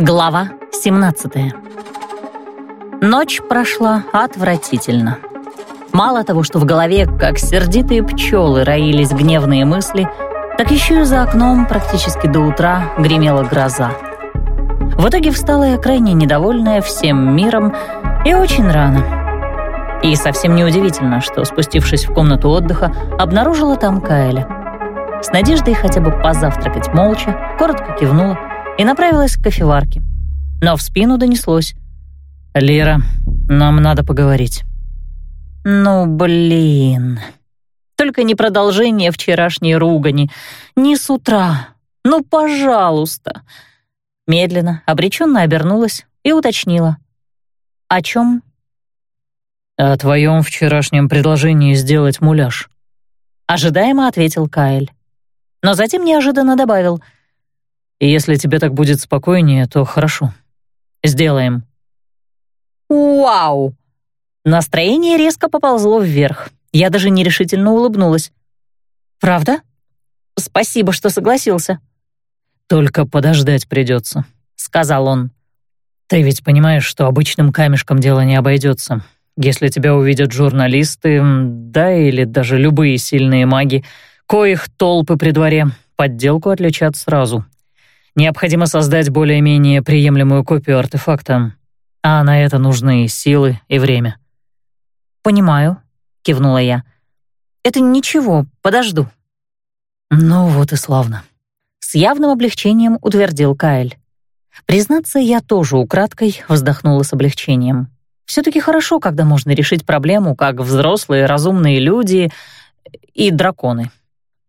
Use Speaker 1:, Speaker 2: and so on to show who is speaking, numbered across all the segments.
Speaker 1: Глава 17 Ночь прошла отвратительно. Мало того, что в голове, как сердитые пчелы, роились гневные мысли, так еще и за окном практически до утра гремела гроза. В итоге встала я крайне недовольная всем миром и очень рано. И совсем неудивительно, что, спустившись в комнату отдыха, обнаружила там Кайля. С надеждой хотя бы позавтракать молча, коротко кивнула и направилась к кофеварке. Но в спину донеслось.
Speaker 2: «Лера, нам надо поговорить».
Speaker 1: «Ну, блин. Только не продолжение вчерашней ругани. Не с утра. Ну, пожалуйста». Медленно, обреченно обернулась и уточнила. «О чем?»
Speaker 2: «О твоем вчерашнем предложении сделать муляж».
Speaker 1: Ожидаемо ответил Каэль. Но затем неожиданно добавил.
Speaker 2: «Если тебе так будет спокойнее, то хорошо. Сделаем».
Speaker 1: «Вау!» Настроение резко поползло вверх. Я даже нерешительно улыбнулась. «Правда? Спасибо, что согласился».
Speaker 2: «Только подождать придется», — сказал он. «Ты ведь понимаешь, что обычным камешком дело не обойдется. Если тебя увидят журналисты, да или даже любые сильные маги, коих толпы при дворе, подделку отличат сразу. Необходимо создать более-менее приемлемую копию артефакта, а на это нужны силы и время».
Speaker 1: «Понимаю», — кивнула я. «Это ничего, подожду».
Speaker 2: «Ну вот и славно»,
Speaker 1: с явным облегчением утвердил Каэль. Признаться, я тоже украдкой вздохнула с облегчением. Все-таки хорошо, когда можно решить проблему, как взрослые разумные люди и драконы.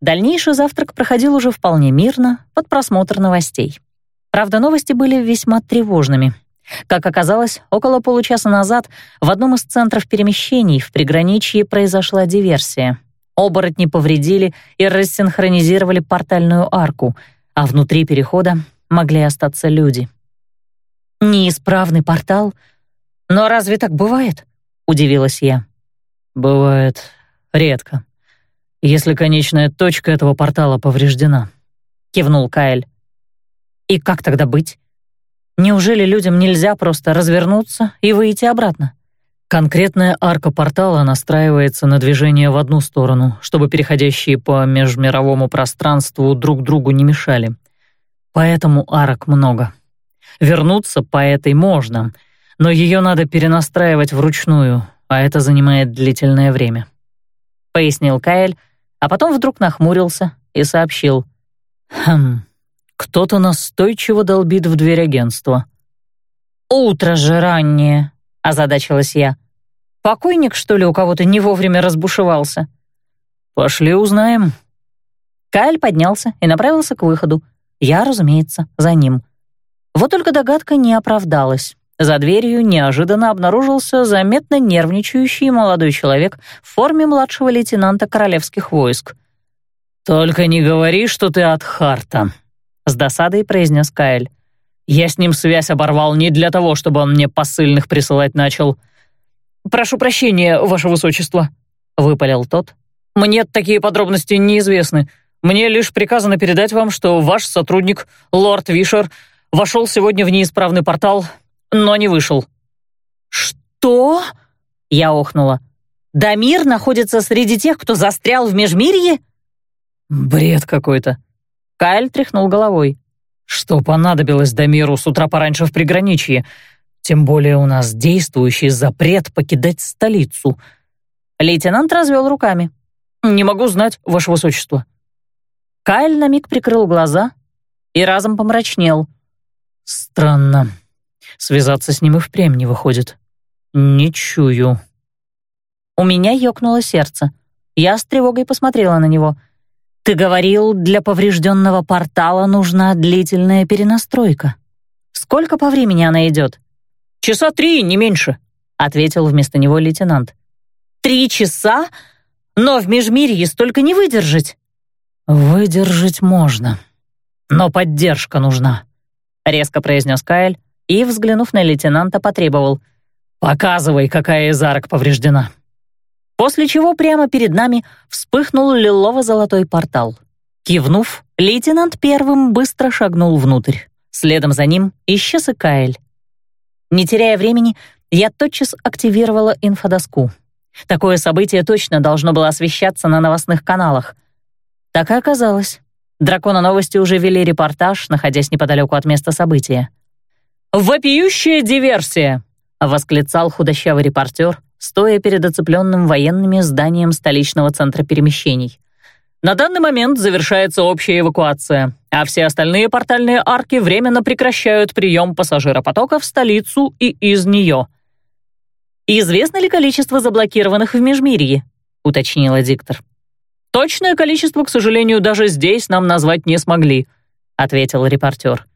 Speaker 1: Дальнейший завтрак проходил уже вполне мирно, под просмотр новостей. Правда, новости были весьма тревожными. Как оказалось, около получаса назад в одном из центров перемещений в приграничье произошла диверсия — Оборотни повредили и рассинхронизировали портальную арку, а внутри перехода могли остаться люди. «Неисправный портал? Но разве так бывает?» — удивилась я.
Speaker 2: «Бывает редко, если конечная точка этого портала повреждена», — кивнул Каэль.
Speaker 1: «И как тогда быть? Неужели людям нельзя просто развернуться и выйти обратно?»
Speaker 2: Конкретная арка портала настраивается на движение в одну сторону, чтобы переходящие по межмировому пространству друг другу не мешали. Поэтому арок много. Вернуться по этой можно, но ее надо перенастраивать вручную, а это занимает длительное время.
Speaker 1: Пояснил Каэль, а потом вдруг нахмурился и сообщил.
Speaker 2: «Хм, кто-то настойчиво долбит в дверь агентства».
Speaker 1: «Утро же раннее», — озадачилась я. «Покойник, что ли, у кого-то не вовремя разбушевался?»
Speaker 2: «Пошли узнаем».
Speaker 1: Кайль поднялся и направился к выходу. Я, разумеется, за ним. Вот только догадка не оправдалась. За дверью неожиданно обнаружился заметно нервничающий молодой человек в форме младшего лейтенанта королевских войск.
Speaker 2: «Только не говори, что ты от Харта», — с досадой произнес Каэль. Я с ним связь оборвал не для того, чтобы он мне посыльных присылать начал. «Прошу прощения, ваше высочество», — выпалил тот. «Мне такие подробности неизвестны. Мне лишь приказано передать вам, что ваш сотрудник, лорд Вишер, вошел сегодня в неисправный портал, но не вышел».
Speaker 1: «Что?» — я охнула. «Дамир находится среди тех, кто застрял в Межмирье?»
Speaker 2: «Бред какой-то».
Speaker 1: Кайль тряхнул головой.
Speaker 2: Что понадобилось Дамиру с утра пораньше в приграничье? Тем более у нас действующий запрет покидать столицу.
Speaker 1: Лейтенант развел руками.
Speaker 2: «Не могу знать, ваше высочество».
Speaker 1: Кайл на миг прикрыл глаза и разом помрачнел.
Speaker 2: «Странно. Связаться с ним и впрямь не выходит. Не чую».
Speaker 1: У меня ёкнуло сердце. Я с тревогой посмотрела на него — ты говорил, для поврежденного портала нужна длительная перенастройка. Сколько по времени она идет?
Speaker 2: Часа три, не меньше, ответил вместо него лейтенант.
Speaker 1: Три часа? Но в Межмирье столько не выдержать.
Speaker 2: Выдержать можно, но поддержка нужна, резко произнес Каэль и, взглянув на лейтенанта, потребовал. «Показывай, какая из арок повреждена»
Speaker 1: после чего прямо перед нами вспыхнул лилово-золотой портал. Кивнув, лейтенант первым быстро шагнул внутрь. Следом за ним исчез и Каэль. Не теряя времени, я тотчас активировала инфодоску. Такое событие точно должно было освещаться на новостных каналах. Так и оказалось. Дракона новости уже вели репортаж, находясь неподалеку от места события. «Вопиющая диверсия!» — восклицал худощавый репортер, стоя перед оцепленным военными зданием столичного центра перемещений. На данный момент завершается общая эвакуация, а все остальные портальные арки временно прекращают прием пассажиропотока в столицу и из нее. «Известно ли количество заблокированных в Межмирье?» — уточнила диктор. «Точное количество, к сожалению, даже здесь нам назвать не смогли», — ответил репортер.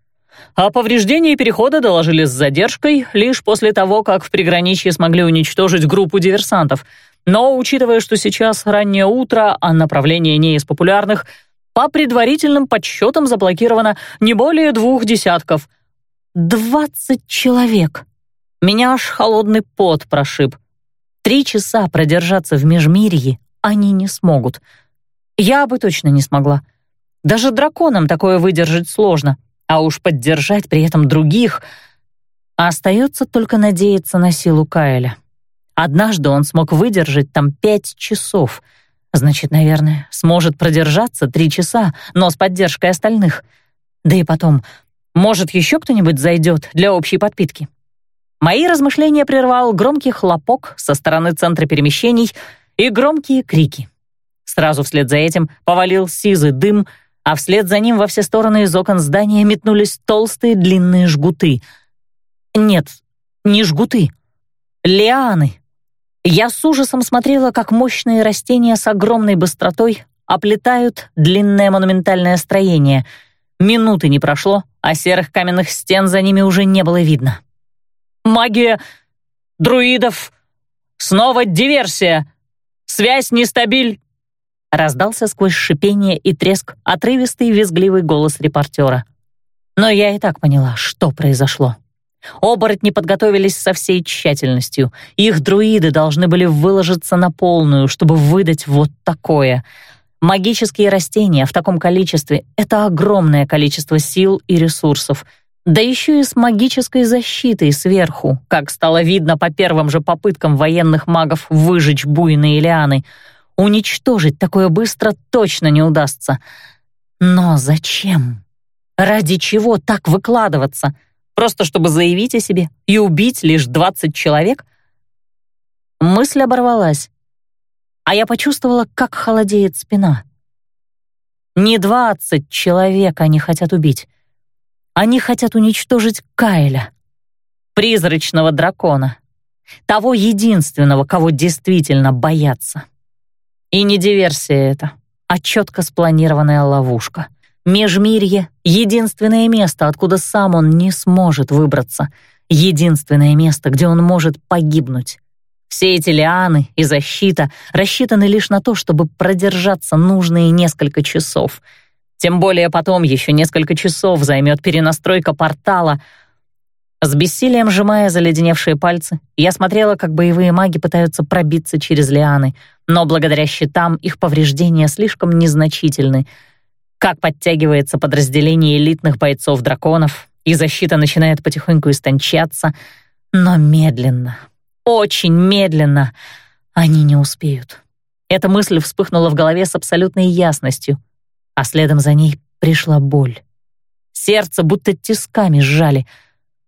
Speaker 1: О повреждении перехода доложили с задержкой лишь после того, как в приграничье смогли уничтожить группу диверсантов — но, учитывая, что сейчас раннее утро, а направление не из популярных, по предварительным подсчетам заблокировано не более двух десятков. Двадцать человек. Меня аж холодный пот прошиб. Три часа продержаться в Межмирье они не смогут. Я бы точно не смогла. Даже драконам такое выдержать сложно, а уж поддержать при этом других. остается только надеяться на силу Каэля. Однажды он смог выдержать там пять часов. Значит, наверное, сможет продержаться три часа, но с поддержкой остальных. Да и потом, может, еще кто-нибудь зайдет для общей подпитки. Мои размышления прервал громкий хлопок со стороны центра перемещений и громкие крики. Сразу вслед за этим повалил сизый дым, а вслед за ним во все стороны из окон здания метнулись толстые длинные жгуты. Нет, не жгуты, лианы, я с ужасом смотрела, как мощные растения с огромной быстротой оплетают длинное монументальное строение. Минуты не прошло, а серых каменных стен за ними уже не было видно. «Магия! Друидов! Снова диверсия! Связь нестабиль!» Раздался сквозь шипение и треск отрывистый визгливый голос репортера. Но я и так поняла, что произошло. Оборотни подготовились со всей тщательностью. Их друиды должны были выложиться на полную, чтобы выдать вот такое. Магические растения в таком количестве — это огромное количество сил и ресурсов. Да еще и с магической защитой сверху, как стало видно по первым же попыткам военных магов выжечь буйные лианы. Уничтожить такое быстро точно не удастся. Но зачем? Ради чего так выкладываться — Просто чтобы заявить о себе и убить лишь двадцать человек? Мысль оборвалась, а я почувствовала, как холодеет спина. Не двадцать человек они хотят убить. Они хотят уничтожить Кайля, призрачного дракона, того единственного, кого действительно боятся. И не диверсия это, а четко спланированная ловушка — Межмирье — единственное место, откуда сам он не сможет выбраться. Единственное место, где он может погибнуть. Все эти лианы и защита рассчитаны лишь на то, чтобы продержаться нужные несколько часов. Тем более потом еще несколько часов займет перенастройка портала. С бессилием сжимая заледеневшие пальцы, я смотрела, как боевые маги пытаются пробиться через лианы, но благодаря щитам их повреждения слишком незначительны — как подтягивается подразделение элитных бойцов-драконов, и защита начинает потихоньку истончаться, но медленно, очень медленно они не успеют. Эта мысль вспыхнула в голове с абсолютной ясностью, а следом за ней пришла боль. Сердце будто тисками сжали.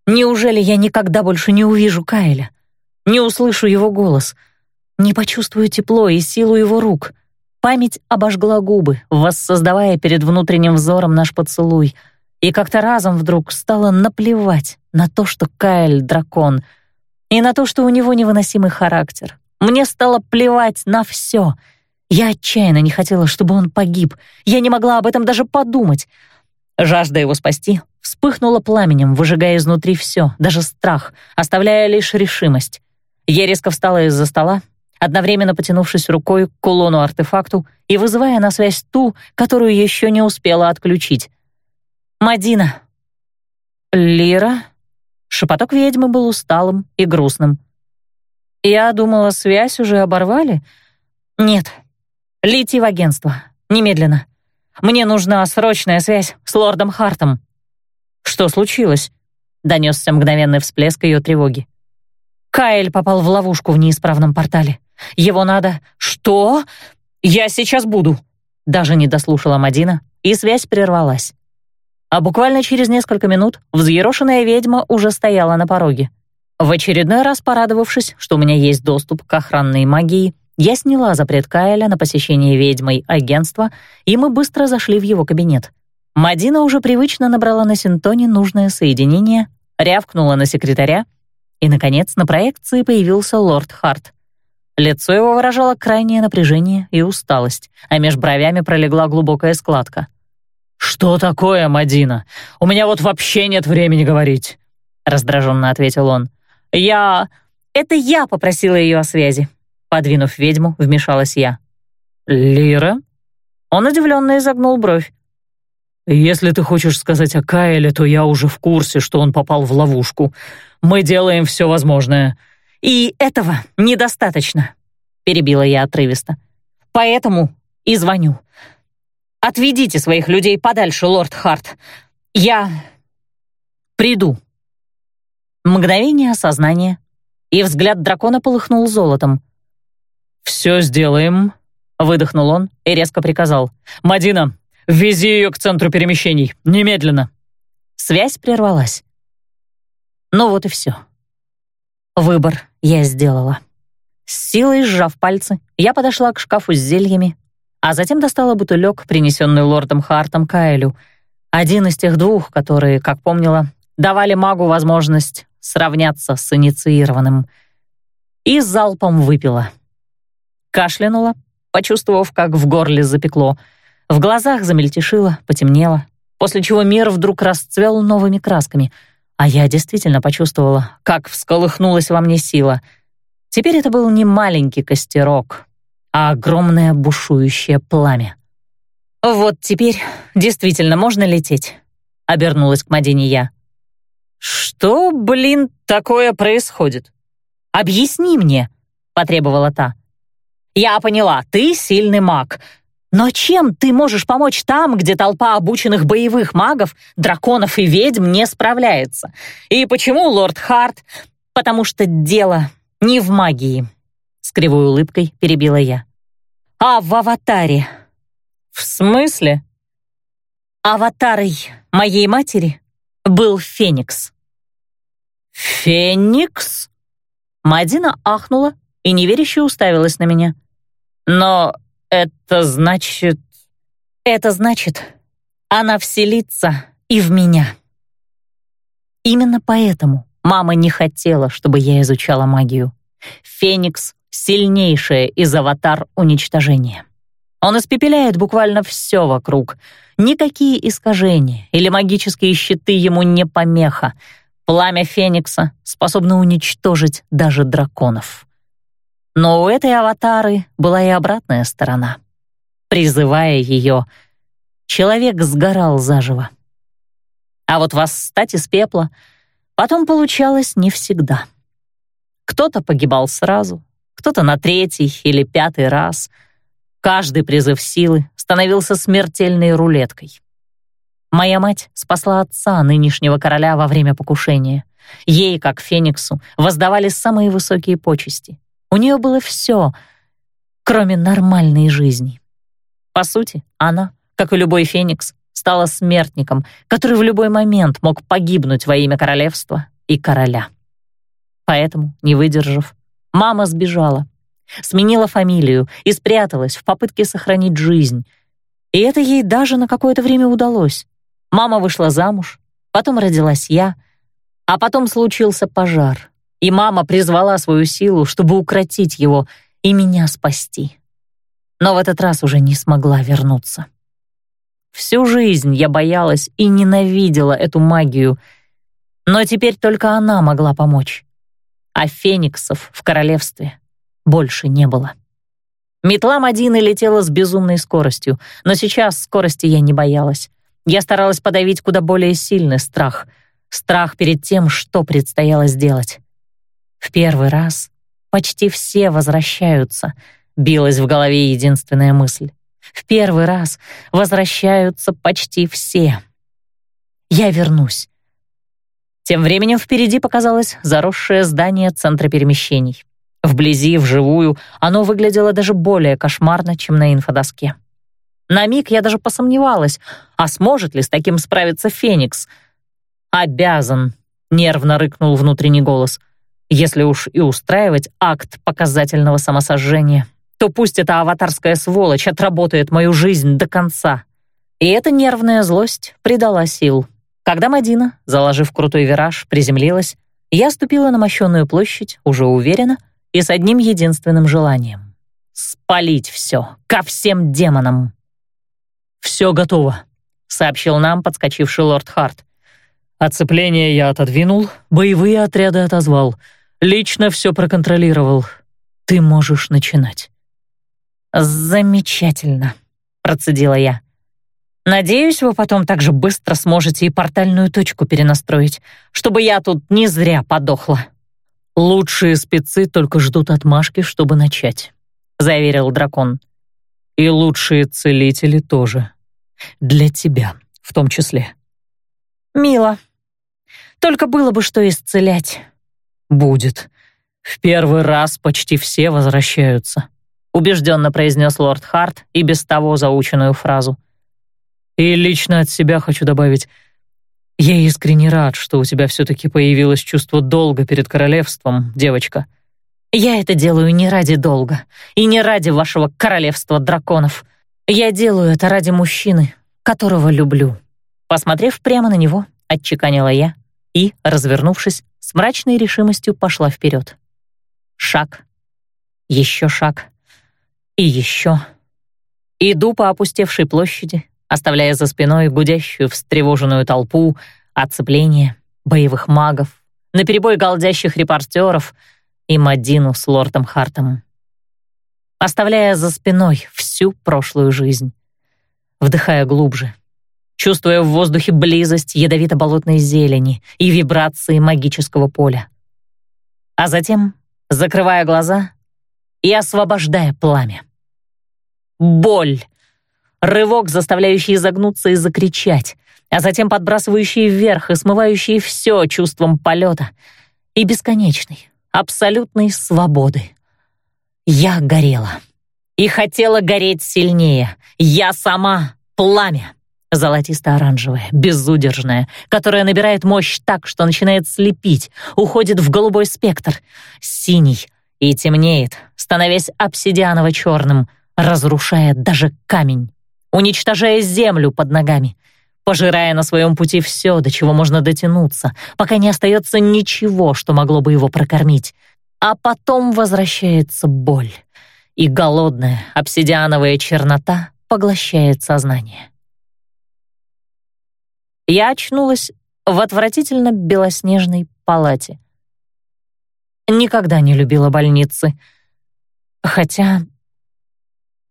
Speaker 1: Неужели я никогда больше не увижу Кайля? Не услышу его голос? Не почувствую тепло и силу его рук — Память обожгла губы, воссоздавая перед внутренним взором наш поцелуй, и как-то разом вдруг стало наплевать на то, что Кайл — дракон, и на то, что у него невыносимый характер. Мне стало плевать на все. Я отчаянно не хотела, чтобы он погиб. Я не могла об этом даже подумать. Жажда его спасти вспыхнула пламенем, выжигая изнутри все, даже страх, оставляя лишь решимость. Я резко встала из-за стола, одновременно потянувшись рукой к кулону-артефакту и вызывая на связь ту, которую еще не успела отключить. «Мадина!» «Лира?» Шепоток ведьмы был усталым и грустным. «Я думала, связь уже оборвали?» «Нет. Лети в агентство. Немедленно. Мне нужна срочная связь с лордом Хартом». «Что случилось?» — донесся мгновенный всплеск ее тревоги. «Каэль попал в ловушку в неисправном портале. Его надо...» «Что? Я сейчас буду!» Даже не дослушала Мадина, и связь прервалась. А буквально через несколько минут взъерошенная ведьма уже стояла на пороге. В очередной раз порадовавшись, что у меня есть доступ к охранной магии, я сняла запрет Каэля на посещение ведьмой агентства, и мы быстро зашли в его кабинет. Мадина уже привычно набрала на синтоне нужное соединение, рявкнула на секретаря, и, наконец, на проекции появился лорд Харт. Лицо его выражало крайнее напряжение и усталость, а меж бровями пролегла глубокая складка. «Что такое, Мадина? У меня вот вообще нет времени говорить», — раздраженно ответил он. «Я... Это я попросила ее о связи». Подвинув ведьму, вмешалась я. «Лира?» Он удивленно изогнул бровь. «Если ты хочешь сказать о Каэле, то я уже в курсе, что он попал в ловушку. Мы делаем все возможное». «И этого недостаточно», — перебила я отрывисто. «Поэтому и звоню. Отведите своих людей подальше, лорд Харт. Я приду». Мгновение осознания, и взгляд дракона полыхнул золотом. «Все сделаем», — выдохнул он и резко приказал. «Мадина, вези ее к центру перемещений, немедленно». Связь прервалась. Ну вот и все. Выбор я сделала. С силой сжав пальцы, я подошла к шкафу с зельями, а затем достала бутылек, принесенный лордом Хартом Кайлю, один из тех двух, которые, как помнила, давали магу возможность сравняться с инициированным, и залпом выпила. Кашлянула, почувствовав, как в горле запекло, в глазах замельтешило, потемнело, после чего мир вдруг расцвел новыми красками — а я действительно почувствовала, как всколыхнулась во мне сила. Теперь это был не маленький костерок, а огромное бушующее пламя. «Вот теперь действительно можно лететь», — обернулась к Мадине я. «Что, блин, такое происходит? Объясни мне», — потребовала та. «Я поняла, ты сильный маг, но чем ты можешь помочь там, где толпа обученных боевых магов, драконов и ведьм не справляется? И почему, лорд Харт? Потому что дело не в магии, с кривой улыбкой перебила я. А в аватаре. В смысле? Аватарой моей матери был Феникс. Феникс? Мадина ахнула и неверяще уставилась на меня. Но это значит... Это значит, она вселится и в меня. Именно поэтому мама не хотела, чтобы я изучала магию. Феникс — сильнейшая из аватар уничтожения. Он испепеляет буквально все вокруг. Никакие искажения или магические щиты ему не помеха. Пламя Феникса способно уничтожить даже драконов. Но у этой аватары была и обратная сторона. Призывая ее, человек сгорал заживо. А вот восстать из пепла потом получалось не всегда. Кто-то погибал сразу, кто-то на третий или пятый раз. Каждый призыв силы становился смертельной рулеткой. Моя мать спасла отца нынешнего короля во время покушения. Ей, как Фениксу, воздавали самые высокие почести. У нее было все, кроме нормальной жизни. По сути, она, как и любой феникс, стала смертником, который в любой момент мог погибнуть во имя королевства и короля. Поэтому, не выдержав, мама сбежала, сменила фамилию и спряталась в попытке сохранить жизнь. И это ей даже на какое-то время удалось. Мама вышла замуж, потом родилась я, а потом случился пожар — и мама призвала свою силу, чтобы укротить его и меня спасти. Но в этот раз уже не смогла вернуться. Всю жизнь я боялась и ненавидела эту магию, но теперь только она могла помочь. А фениксов в королевстве больше не было. Метла Мадины летела с безумной скоростью, но сейчас скорости я не боялась. Я старалась подавить куда более сильный страх. Страх перед тем, что предстояло сделать. В первый раз почти все возвращаются, билась в голове единственная мысль. В первый раз возвращаются почти все. Я вернусь, Тем временем впереди показалось заросшее здание центра перемещений. Вблизи, вживую, оно выглядело даже более кошмарно, чем на инфодоске. На миг я даже посомневалась, а сможет ли с таким справиться Феникс? «Обязан», — нервно рыкнул внутренний голос. «Если уж и устраивать акт показательного самосожжения, то пусть эта аватарская сволочь отработает мою жизнь до конца». И эта нервная злость придала сил. Когда Мадина, заложив крутой вираж, приземлилась, я ступила на мощенную площадь, уже уверенно, и с одним единственным желанием — спалить все, ко всем демонам. «Все готово», — сообщил нам подскочивший лорд Харт. «Оцепление я отодвинул, боевые отряды отозвал, лично все проконтролировал. Ты можешь начинать». «Замечательно», — процедила я. «Надеюсь, вы потом так же быстро сможете и портальную точку перенастроить, чтобы я тут не зря подохла».
Speaker 2: «Лучшие спецы только ждут отмашки, чтобы начать», — заверил дракон. «И лучшие целители тоже. Для тебя в том числе».
Speaker 1: «Мило. Только было бы что исцелять».
Speaker 2: «Будет. В первый раз почти все возвращаются», — убежденно произнес лорд Харт и без того заученную фразу. «И лично от себя хочу добавить — я искренне рад, что у тебя все-таки появилось чувство долга перед королевством, девочка.
Speaker 1: Я это делаю не ради долга и не ради вашего королевства драконов. Я делаю это ради мужчины, которого люблю. Посмотрев прямо на него, отчеканила я и, развернувшись, с мрачной решимостью пошла вперед. Шаг, еще шаг и еще. Иду по опустевшей площади, оставляя за спиной гудящую встревоженную толпу, оцепление, боевых магов, наперебой галдящих репортеров и Мадину с лордом Хартом. Оставляя за спиной всю прошлую жизнь. Вдыхая глубже, чувствуя в воздухе близость ядовито-болотной зелени и вибрации магического поля. А затем, закрывая глаза и освобождая пламя. Боль Рывок, заставляющий изогнуться и закричать, а затем подбрасывающий вверх и смывающий все чувством полета и бесконечной, абсолютной свободы. Я горела. И хотела гореть сильнее. Я сама — пламя. Золотисто-оранжевое, безудержное, которое набирает мощь так, что начинает слепить, уходит в голубой спектр, синий и темнеет, становясь обсидианово-черным, разрушая даже камень уничтожая землю под ногами, пожирая на своем пути все, до чего можно дотянуться, пока не остается ничего, что могло бы его прокормить. А потом возвращается боль, и голодная обсидиановая чернота поглощает сознание. Я очнулась в отвратительно белоснежной палате. Никогда не любила больницы. Хотя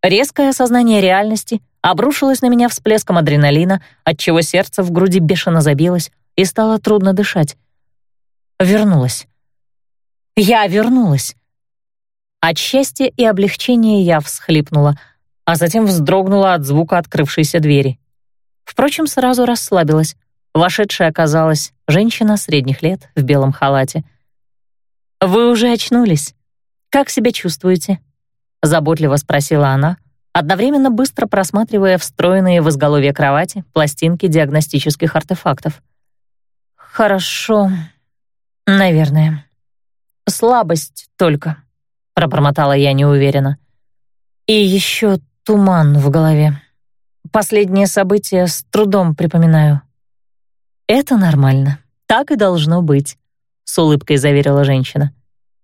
Speaker 1: резкое осознание реальности — обрушилась на меня всплеском адреналина, отчего сердце в груди бешено забилось и стало трудно дышать. Вернулась. Я вернулась. От счастья и облегчения я всхлипнула, а затем вздрогнула от звука открывшейся двери. Впрочем, сразу расслабилась. Вошедшая оказалась женщина средних лет в белом халате. «Вы уже очнулись. Как себя чувствуете?» — заботливо спросила она, одновременно быстро просматривая встроенные в изголовье кровати пластинки диагностических артефактов. «Хорошо, наверное. Слабость только», — пробормотала я неуверенно. «И еще туман в голове. Последнее событие с трудом припоминаю». «Это нормально. Так и должно быть», — с улыбкой заверила женщина.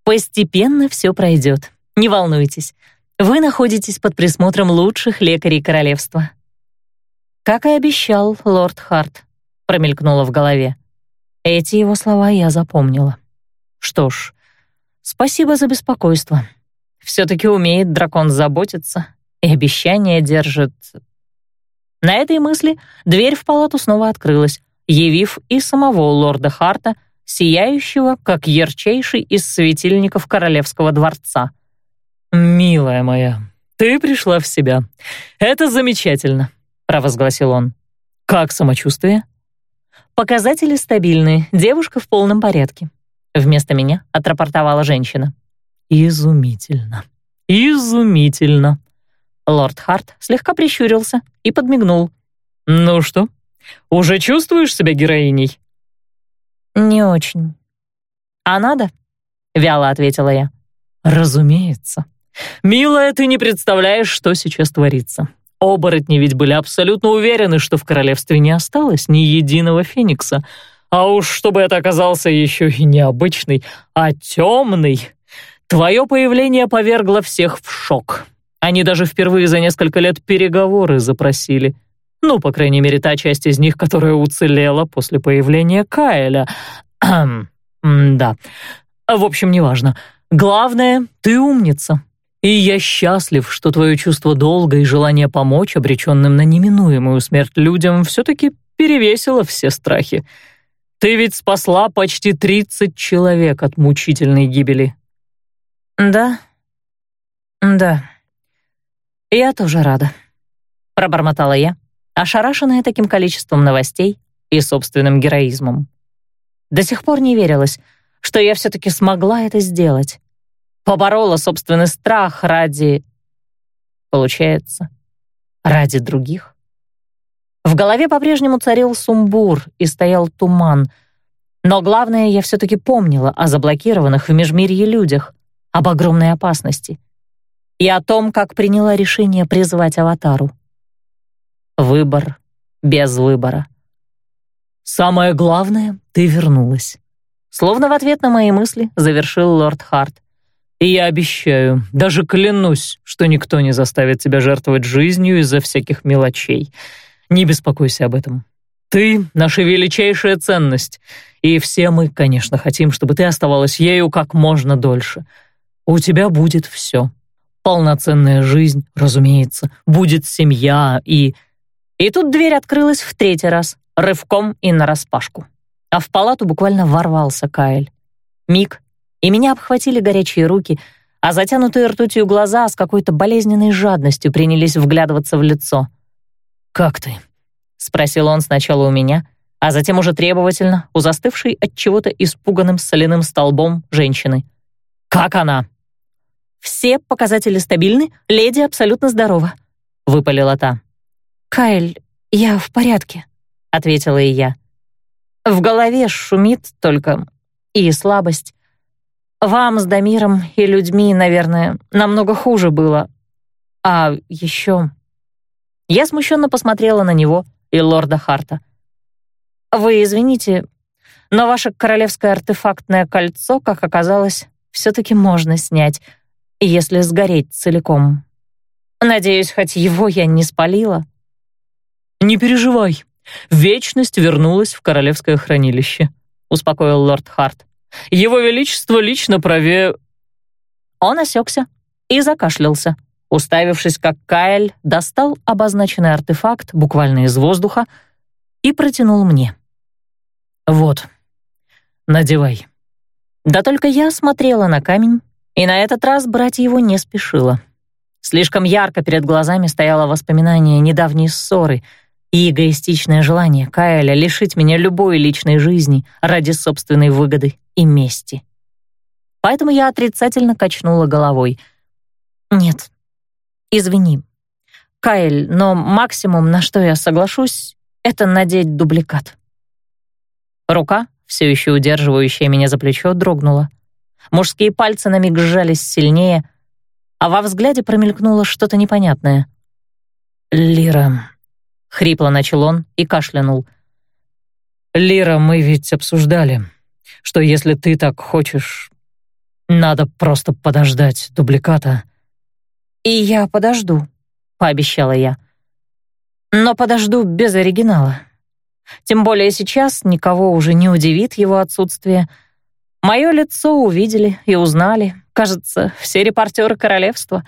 Speaker 1: «Постепенно все пройдет. Не волнуйтесь. Вы находитесь под присмотром лучших лекарей королевства. Как и обещал лорд Харт, промелькнуло в голове. Эти его слова я запомнила. Что ж, спасибо за беспокойство. все таки умеет дракон заботиться и обещания держит. На этой мысли дверь в палату снова открылась, явив и самого лорда Харта, сияющего, как ярчайший из светильников королевского дворца — «Милая моя, ты пришла в себя. Это замечательно», — провозгласил он. «Как самочувствие?» «Показатели стабильные, девушка в полном порядке», — вместо меня отрапортовала женщина.
Speaker 2: «Изумительно, изумительно!»
Speaker 1: Лорд Харт слегка прищурился и подмигнул.
Speaker 2: «Ну что, уже чувствуешь себя героиней?»
Speaker 1: «Не очень». «А надо?» — вяло ответила я.
Speaker 2: «Разумеется. Милая, ты не представляешь, что сейчас творится. Оборотни ведь были абсолютно уверены, что в королевстве не осталось ни единого феникса. А уж чтобы это оказался еще и не обычный, а темный. Твое появление повергло всех в шок. Они даже впервые за несколько лет переговоры запросили. Ну, по крайней мере, та часть из них, которая уцелела после появления Каэля. да. В общем, неважно. Главное, ты умница. И я счастлив, что твое чувство долга и желание помочь обреченным на неминуемую смерть людям все-таки перевесило все страхи. Ты ведь спасла почти 30 человек от мучительной гибели.
Speaker 1: Да, да, я тоже рада, пробормотала я, ошарашенная таким количеством новостей и собственным героизмом. До сих пор не верилось, что я все-таки смогла это сделать поборола собственный страх ради... Получается, ради других. В голове по-прежнему царил сумбур и стоял туман. Но главное, я все-таки помнила о заблокированных в Межмирье людях, об огромной опасности и о том, как приняла решение призвать Аватару. Выбор без выбора.
Speaker 2: «Самое главное, ты вернулась»,
Speaker 1: словно в ответ на мои мысли завершил лорд Харт.
Speaker 2: И я обещаю, даже клянусь, что никто не заставит тебя жертвовать жизнью из-за всяких мелочей. Не беспокойся об этом. Ты — наша величайшая ценность, и все мы, конечно, хотим, чтобы ты оставалась ею как можно дольше. У тебя будет все. Полноценная жизнь, разумеется, будет семья и...
Speaker 1: И тут дверь открылась в третий раз, рывком и нараспашку. А в палату буквально ворвался Каэль. Миг, и меня обхватили горячие руки, а затянутые ртутью глаза с какой-то болезненной жадностью принялись вглядываться в лицо.
Speaker 2: «Как ты?»
Speaker 1: — спросил он сначала у меня, а затем уже требовательно, у застывшей от чего-то испуганным соляным столбом женщины. «Как она?» «Все показатели стабильны, леди абсолютно здорова», — выпалила та. «Кайль, я в порядке», — ответила и я. «В голове шумит только и слабость. Вам с Дамиром и людьми, наверное, намного хуже было. А еще... Я смущенно посмотрела на него и лорда Харта. Вы извините, но ваше королевское артефактное кольцо, как оказалось, все-таки можно снять, если сгореть целиком. Надеюсь, хоть его я не спалила.
Speaker 2: Не переживай, вечность вернулась в королевское хранилище, успокоил лорд Харт. Его Величество лично прове...»
Speaker 1: Он осекся и закашлялся, уставившись, как Каэль достал обозначенный артефакт буквально из воздуха и протянул мне.
Speaker 2: «Вот, надевай».
Speaker 1: Да только я смотрела на камень, и на этот раз брать его не спешила. Слишком ярко перед глазами стояло воспоминание недавней ссоры — и эгоистичное желание Каэля лишить меня любой личной жизни ради собственной выгоды и мести. Поэтому я отрицательно качнула головой. «Нет, извини, Каэль, но максимум, на что я соглашусь, это надеть дубликат». Рука, все еще удерживающая меня за плечо, дрогнула. Мужские пальцы на миг сжались сильнее, а во взгляде промелькнуло что-то непонятное.
Speaker 2: «Лира»,
Speaker 1: Хрипло начал он и кашлянул.
Speaker 2: «Лира, мы ведь обсуждали, что если ты так хочешь, надо просто подождать дубликата».
Speaker 1: «И я подожду», — пообещала я. «Но подожду без оригинала. Тем более сейчас никого уже не удивит его отсутствие. Мое лицо увидели и узнали, кажется, все репортеры королевства.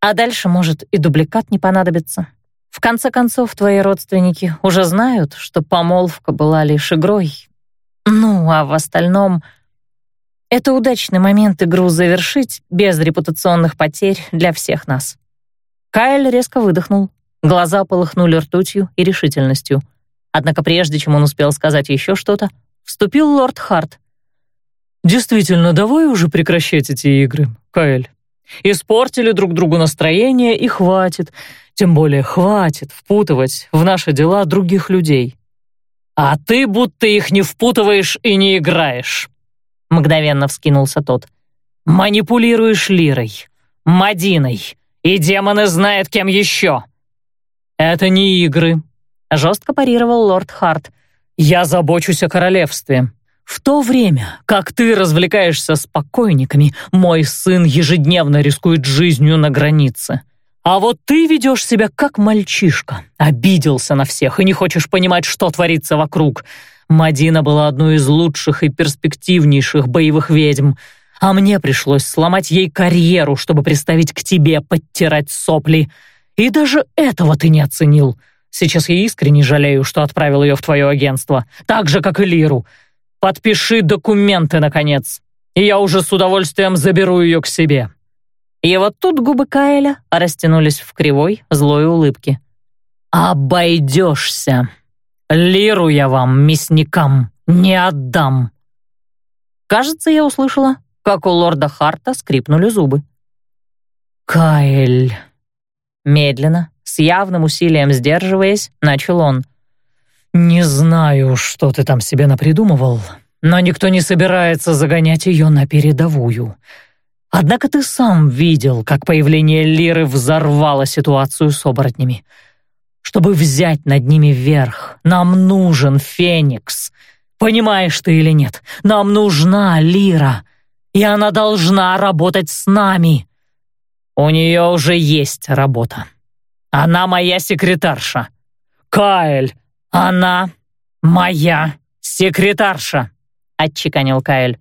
Speaker 1: А дальше, может, и дубликат не понадобится». В конце концов, твои родственники уже знают, что помолвка была лишь игрой. Ну, а в остальном... Это удачный момент игру завершить без репутационных потерь для всех нас. Кайл резко выдохнул. Глаза полыхнули ртутью и решительностью. Однако прежде чем он успел сказать еще что-то, вступил лорд Харт.
Speaker 2: «Действительно, давай уже прекращать эти игры, Каэль. Испортили друг другу настроение и хватит, тем более хватит впутывать в наши дела других людей». «А ты будто их не впутываешь и не играешь», — мгновенно вскинулся тот. «Манипулируешь лирой, Мадиной, и демоны знают, кем еще». «Это не игры», — жестко парировал лорд Харт. «Я забочусь о королевстве. В то время, как ты развлекаешься с покойниками, мой сын ежедневно рискует жизнью на границе. А вот ты ведешь себя как мальчишка, обиделся на всех и не хочешь понимать, что творится вокруг. Мадина была одной из лучших и перспективнейших боевых ведьм, а мне пришлось сломать ей карьеру, чтобы приставить к тебе подтирать сопли. И даже этого ты не оценил». Сейчас я искренне жалею, что отправил ее в твое агентство, так же, как и Лиру. Подпиши документы, наконец, и я уже с удовольствием заберу ее к себе».
Speaker 1: И вот тут губы Каэля растянулись в кривой, злой улыбке.
Speaker 2: «Обойдешься. Лиру я вам, мясникам, не отдам».
Speaker 1: Кажется, я услышала, как у лорда Харта скрипнули зубы.
Speaker 2: «Каэль...»
Speaker 1: Медленно, с явным усилием сдерживаясь, начал он.
Speaker 2: «Не знаю, что ты там себе напридумывал, но никто не собирается загонять ее на передовую. Однако ты сам видел, как появление Лиры взорвало ситуацию с оборотнями. Чтобы взять над ними верх, нам нужен Феникс. Понимаешь ты или нет, нам нужна Лира, и она должна работать с нами. У нее уже есть работа». Она моя секретарша. Каэль, она моя секретарша, отчеканил Каэль.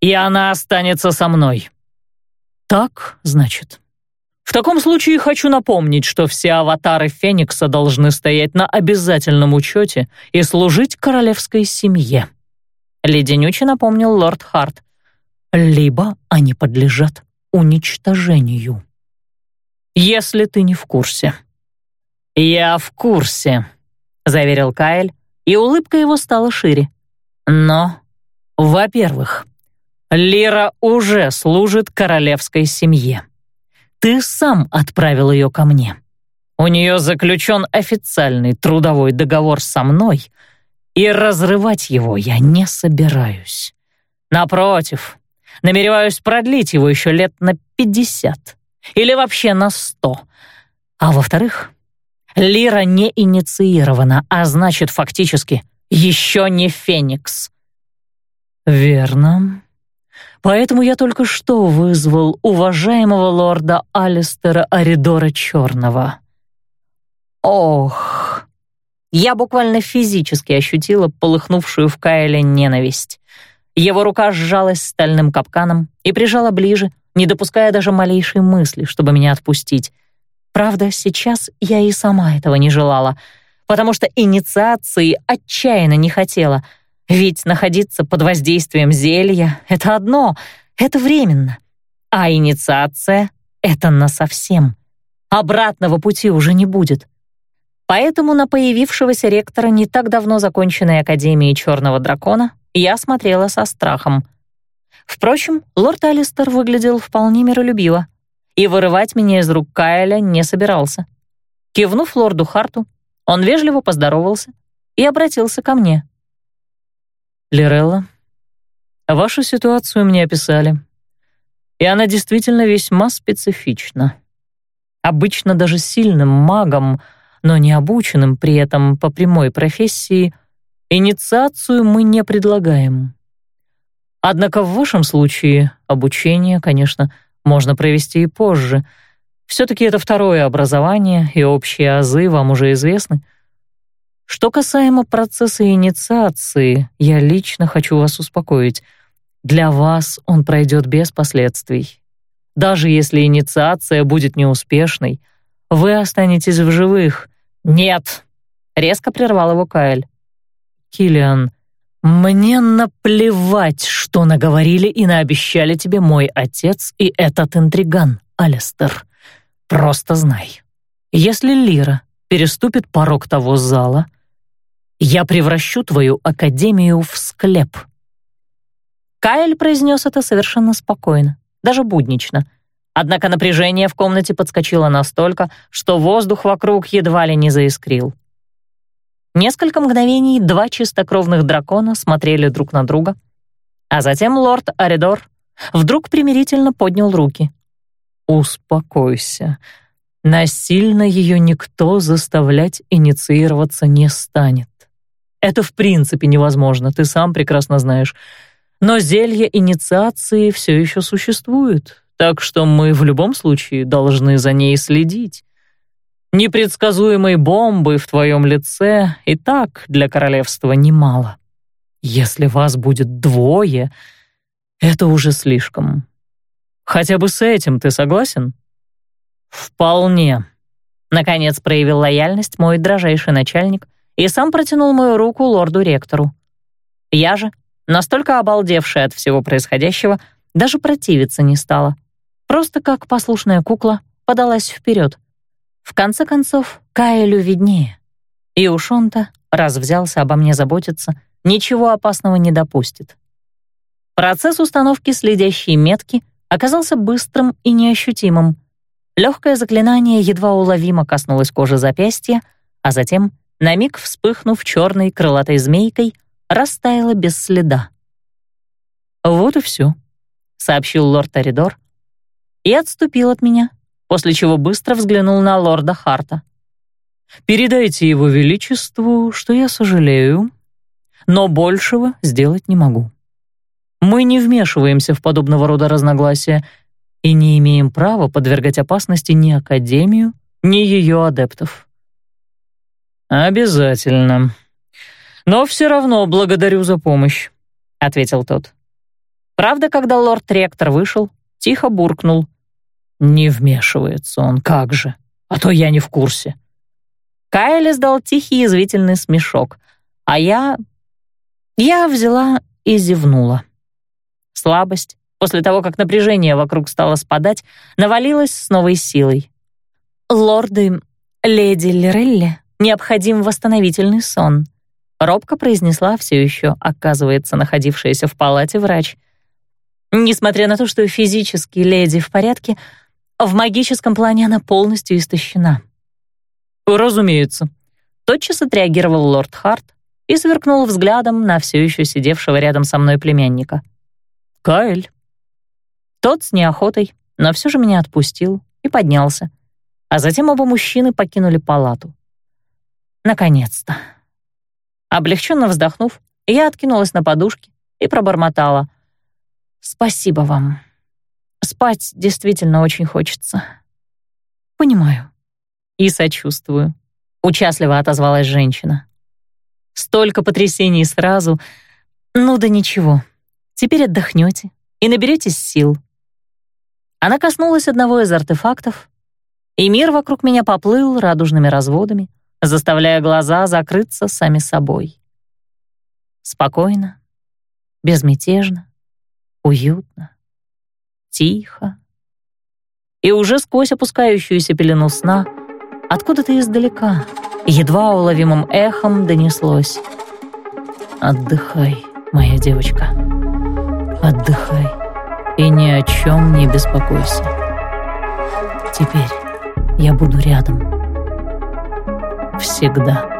Speaker 2: И она останется со мной. Так, значит. В таком случае хочу напомнить, что все аватары Феникса должны стоять на обязательном учете и служить королевской семье. Леденюче напомнил лорд Харт. Либо они подлежат уничтожению. Если ты не в курсе. «Я в курсе», — заверил Кайл, и улыбка его стала шире. «Но, во-первых, Лира уже служит королевской семье. Ты сам отправил ее ко мне. У нее заключен официальный трудовой договор со мной, и разрывать его я не собираюсь. Напротив, намереваюсь продлить его еще лет на пятьдесят или вообще на сто. А во-вторых, Лира не инициирована, а значит, фактически, еще не Феникс. Верно. Поэтому я только что вызвал уважаемого лорда Алистера Аридора Черного. Ох! Я буквально физически ощутила полыхнувшую в Кайле ненависть. Его рука сжалась стальным капканом и прижала ближе, не допуская даже малейшей мысли, чтобы меня отпустить. Правда, сейчас я и сама этого не желала, потому что инициации отчаянно не хотела, ведь находиться под воздействием зелья — это одно, это временно, а инициация — это насовсем. Обратного пути уже не будет. Поэтому на появившегося ректора не так давно законченной Академии Черного Дракона я смотрела со страхом. Впрочем, лорд Алистер выглядел вполне миролюбиво и вырывать меня из рук Кайля не собирался. Кивнув лорду Харту, он вежливо поздоровался и обратился ко мне. «Лирелла, вашу ситуацию мне описали, и она действительно весьма специфична. Обычно даже сильным магом, но не обученным при этом по прямой профессии, инициацию мы не предлагаем. Однако в вашем случае обучение, конечно, можно провести и позже. Все-таки это второе образование, и общие азы вам уже известны. Что касаемо процесса инициации, я лично хочу вас успокоить. Для вас он пройдет без последствий. Даже если инициация будет неуспешной, вы останетесь в живых. Нет, резко прервал его Кайл. Килиан, «Мне наплевать, что наговорили и наобещали тебе мой отец и этот интриган, Алистер. Просто знай, если Лира переступит порог того зала,
Speaker 1: Я превращу твою академию в склеп». Кайл произнес это совершенно спокойно, даже буднично. Однако напряжение в комнате подскочило настолько, что воздух вокруг едва ли не заискрил. Несколько мгновений два чистокровных дракона смотрели друг на друга, а затем лорд Аридор вдруг примирительно поднял руки. «Успокойся. Насильно ее никто заставлять инициироваться не станет. Это в принципе невозможно, ты сам прекрасно знаешь. Но зелье инициации все еще существует, так что мы в любом случае должны за ней следить. Непредсказуемой бомбы в твоем лице и так для королевства немало. Если вас будет двое, это уже слишком. Хотя бы с этим ты согласен? Вполне. Наконец проявил лояльность мой дрожайший начальник и сам протянул мою руку лорду-ректору. Я же, настолько обалдевшая от всего происходящего, даже противиться не стала. Просто как послушная кукла подалась вперед. В конце концов, Каэлю виднее. И уж он-то, раз взялся обо мне заботиться, ничего опасного не допустит. Процесс установки следящей метки оказался быстрым и неощутимым. Легкое заклинание едва уловимо коснулось кожи запястья, а затем, на миг вспыхнув черной крылатой змейкой, растаяло без следа. «Вот и все», — сообщил лорд Аридор и отступил от меня, после чего быстро взглянул на лорда Харта. «Передайте его величеству, что я сожалею, но большего сделать не могу. Мы не вмешиваемся в подобного рода разногласия и не имеем права подвергать опасности ни Академию, ни ее адептов». «Обязательно. Но все равно благодарю за помощь», — ответил тот. Правда, когда лорд-ректор вышел, тихо буркнул. «Не вмешивается он, как же, а то я не в курсе». Кайл издал тихий язвительный смешок, а я... Я взяла и зевнула. Слабость, после того, как напряжение вокруг стало спадать, навалилась с новой силой. «Лорды, леди Лирелли, необходим восстановительный сон», робко произнесла все еще, оказывается, находившаяся в палате врач. Несмотря на то, что физически леди в порядке, в магическом плане она полностью истощена. «Разумеется», — тотчас отреагировал лорд Харт и сверкнул взглядом на все еще сидевшего рядом со мной племянника. «Каэль». Тот с неохотой, но все же меня отпустил и поднялся, а затем оба мужчины покинули палату. Наконец-то. Облегченно вздохнув, я откинулась на подушки и пробормотала. «Спасибо вам». Спать действительно очень хочется. Понимаю. И сочувствую. Участливо отозвалась женщина. Столько потрясений сразу. Ну да ничего. Теперь отдохнете и наберетесь сил. Она коснулась одного из артефактов, и мир вокруг меня поплыл радужными разводами, заставляя глаза закрыться сами собой. Спокойно, безмятежно, уютно тихо. И уже сквозь опускающуюся пелену сна, откуда-то издалека, едва уловимым эхом донеслось. «Отдыхай, моя девочка, отдыхай и ни о чем не беспокойся. Теперь я буду рядом. Всегда».